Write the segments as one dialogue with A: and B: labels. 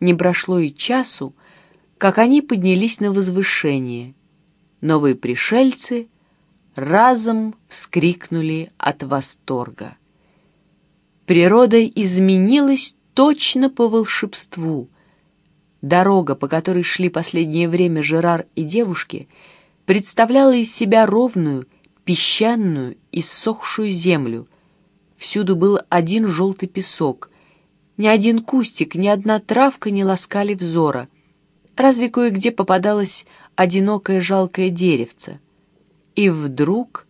A: Не прошло и часу, как они поднялись на возвышение. Новые пришельцы разом вскрикнули от восторга. Природа изменилась точно по волшебству. Дорога, по которой шли последнее время Жерар и девушки, представляла из себя ровную, песчаную и ссохшую землю. Всюду был один желтый песок. Ни один кустик, ни одна травка не ласкали взора. Разве кое-где попадалось одинокое жалкое деревце. И вдруг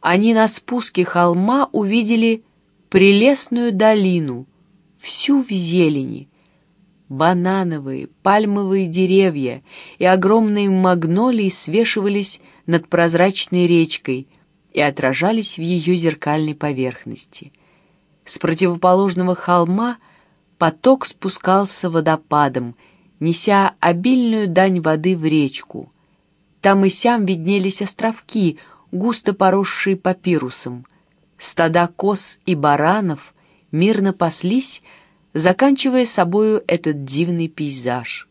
A: они на спуске холма увидели прелестную долину, всю в зелени. Банановые, пальмовые деревья и огромные магнолии свешивались над прозрачной речкой и отражались в ее зеркальной поверхности. С противоположного холма поток спускался водопадом, неся обильную дань воды в речку. Там и сям виднелись островки, густо поросшие папирусом. Стада коз и баранов мирно паслись, заканчивая собою этот дивный пейзаж.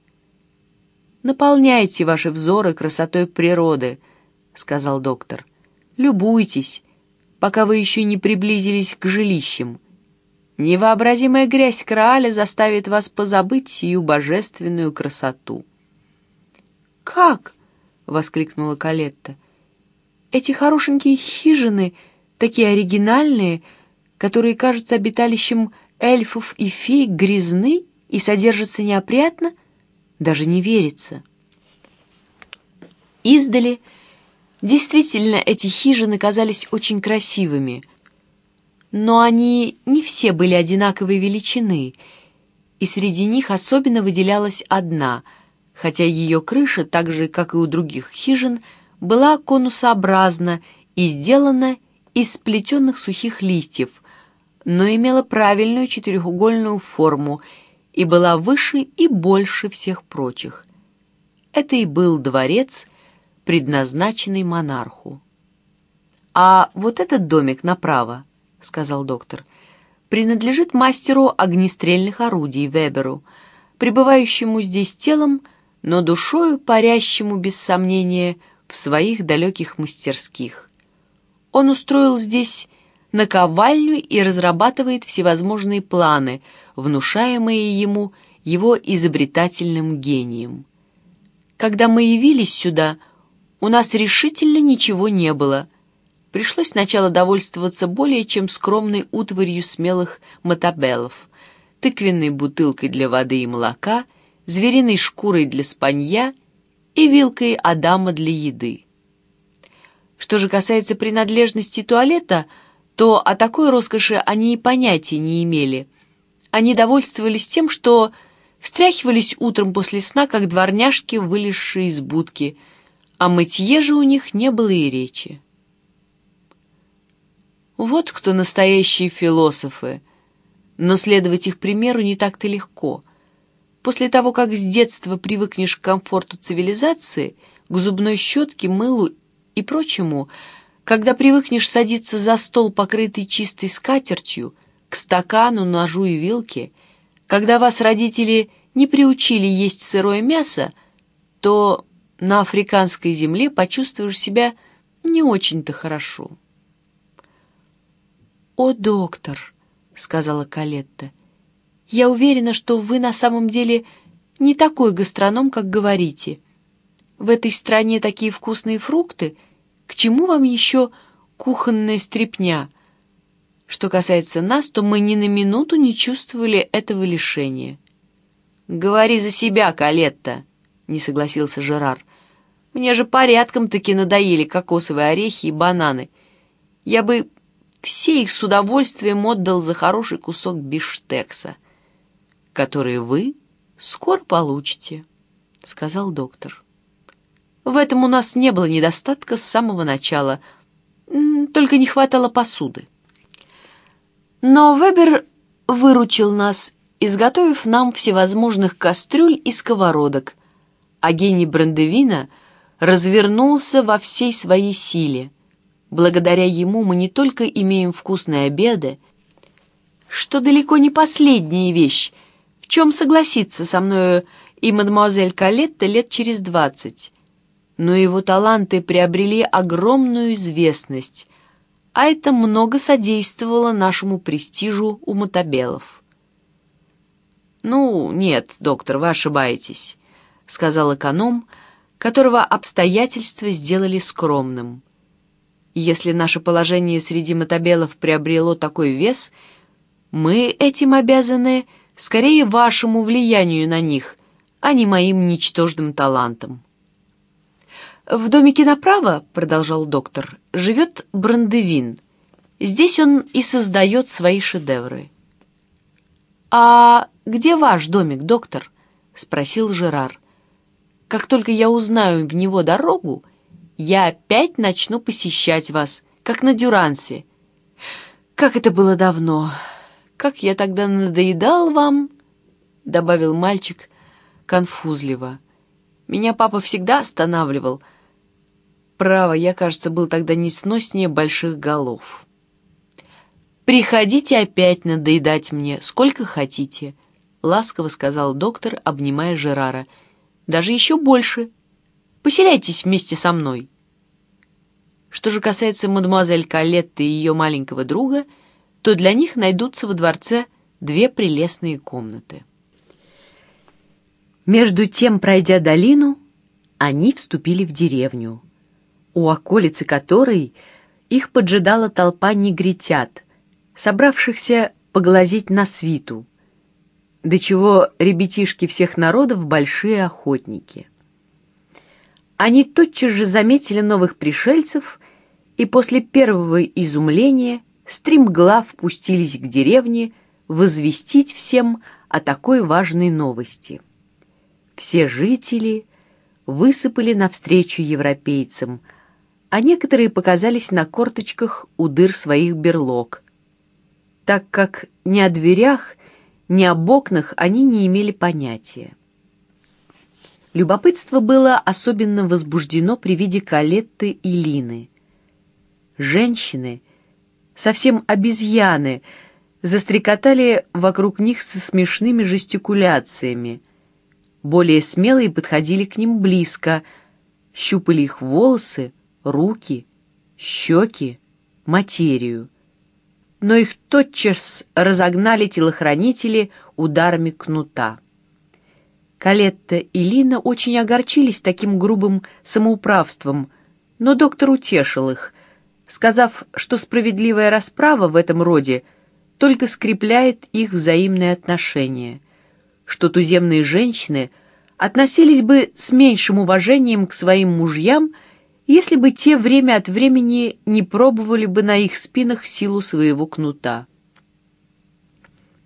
A: «Наполняйте ваши взоры красотой природы», — сказал доктор. «Любуйтесь, пока вы еще не приблизились к жилищам. Невообразимая грязь Крааля заставит вас позабыть сию божественную красоту».
B: «Как?» — воскликнула Калетта. «Эти хорошенькие хижины, такие оригинальные, которые кажутся обиталищем эльфов и фей, грязны и содержатся неопрятно, даже не верится». Издали действительно эти хижины казались очень красивыми, но они не все были одинаковой величины, и среди них особенно выделялась одна — хотя ее крыша, так же, как и у других хижин, была конусообразна и сделана из сплетенных сухих листьев, но имела правильную четырехугольную форму и была выше и больше всех прочих. Это и был дворец, предназначенный монарху. «А вот этот домик направо», — сказал доктор, — «принадлежит мастеру огнестрельных орудий Веберу, пребывающему здесь телом, но душою парящему, без сомнения, в своих далеких мастерских. Он устроил здесь наковальню и разрабатывает всевозможные планы, внушаемые ему его изобретательным гением. Когда мы явились сюда, у нас решительно ничего не было. Пришлось сначала довольствоваться более чем скромной утварью смелых мотобеллов, тыквенной бутылкой для воды и молока — звериной шкурой для спанья и вилкой Адама для еды. Что же касается принадлежности туалета, то о такой роскоши они и понятия не имели. Они довольствовались тем, что встряхивались утром после сна, как дворняжки, вылезшие из будки, а мытье же у них не было и речи. Вот кто настоящие философы, но следовать их примеру не так-то легко — После того, как с детства привыкнешь к комфорту цивилизации, к зубной щетке, мылу и прочему, когда привыкнешь садиться за стол, покрытый чистой скатертью, к стакану, ножу и вилке, когда вас родители не приучили есть сырое мясо, то на африканской земле почувствуешь себя не очень-то хорошо.
A: «О, доктор!» — сказала Калетта — я уверена, что вы на самом деле не такой гастроном, как говорите. В этой стране такие вкусные фрукты. К чему вам еще кухонная стряпня? Что касается нас, то мы ни на минуту не чувствовали этого лишения.
B: «Говори за себя, Калетта», — не согласился Жерар. «Мне же порядком-таки надоели кокосовые орехи и бананы. Я бы все их с удовольствием отдал за хороший кусок биштекса» которые вы скоро получите», — сказал доктор. «В этом у нас не было недостатка с самого начала, только не хватало посуды. Но Вебер выручил нас, изготовив нам всевозможных кастрюль и сковородок, а гений Брандевина развернулся во всей своей силе. Благодаря ему мы не только имеем вкусные обеды, что далеко не последняя вещь, чем согласиться со мною и мадемуазель Калетта лет через двадцать. Но его таланты приобрели огромную известность, а это много содействовало нашему престижу у мотобелов. «Ну, нет, доктор, вы ошибаетесь», — сказал эконом, которого обстоятельства сделали скромным. «Если наше положение среди мотобелов приобрело такой вес, мы этим обязаны скорее вашему влиянию на них, а не моим ничтожным талантам». «В домике направо, — продолжал доктор, — живет Брандевин. Здесь он и создает свои шедевры». «А где ваш домик, доктор?» — спросил Жерар. «Как только я узнаю в него дорогу, я опять начну посещать вас, как на Дюрансе. Как это было давно! Как я тогда надоедал вам!» — добавил мальчик конфузливо. «Меня папа всегда останавливал, Право, я, кажется, был тогда несноснее больших голов. «Приходите опять надоедать мне, сколько хотите», — ласково сказал доктор, обнимая Жерара. «Даже еще больше. Поселяйтесь вместе со мной». Что же касается мадемуазель Калетты и ее маленького друга, то для них найдутся во дворце две прелестные комнаты. Между тем, пройдя долину, они вступили в деревню у околицы которой их поджидала толпа негритят, собравшихся поглазеть на свиту, до чего ребятишки всех народов большие охотники. Они тотчас же заметили новых пришельцев и после первого изумления стремглав впустились к деревне возвестить всем о такой важной новости. Все жители высыпали навстречу европейцам – а некоторые показались на корточках у дыр своих берлог, так как ни о дверях, ни об окнах они не имели понятия. Любопытство было особенно возбуждено при виде Калетты и Лины. Женщины, совсем обезьяны, застрекотали вокруг них со смешными жестикуляциями. Более смелые подходили к ним близко, щупали их волосы, руки, щеки, материю. Но их тотчас разогнали телохранители ударами кнута. Калетта и Лина очень огорчились таким грубым самоуправством, но доктор утешил их, сказав, что справедливая расправа в этом роде только скрепляет их взаимные отношения, что туземные женщины относились бы с меньшим уважением к своим мужьям, если бы те время от времени не пробовали бы на их спинах силу своего кнута.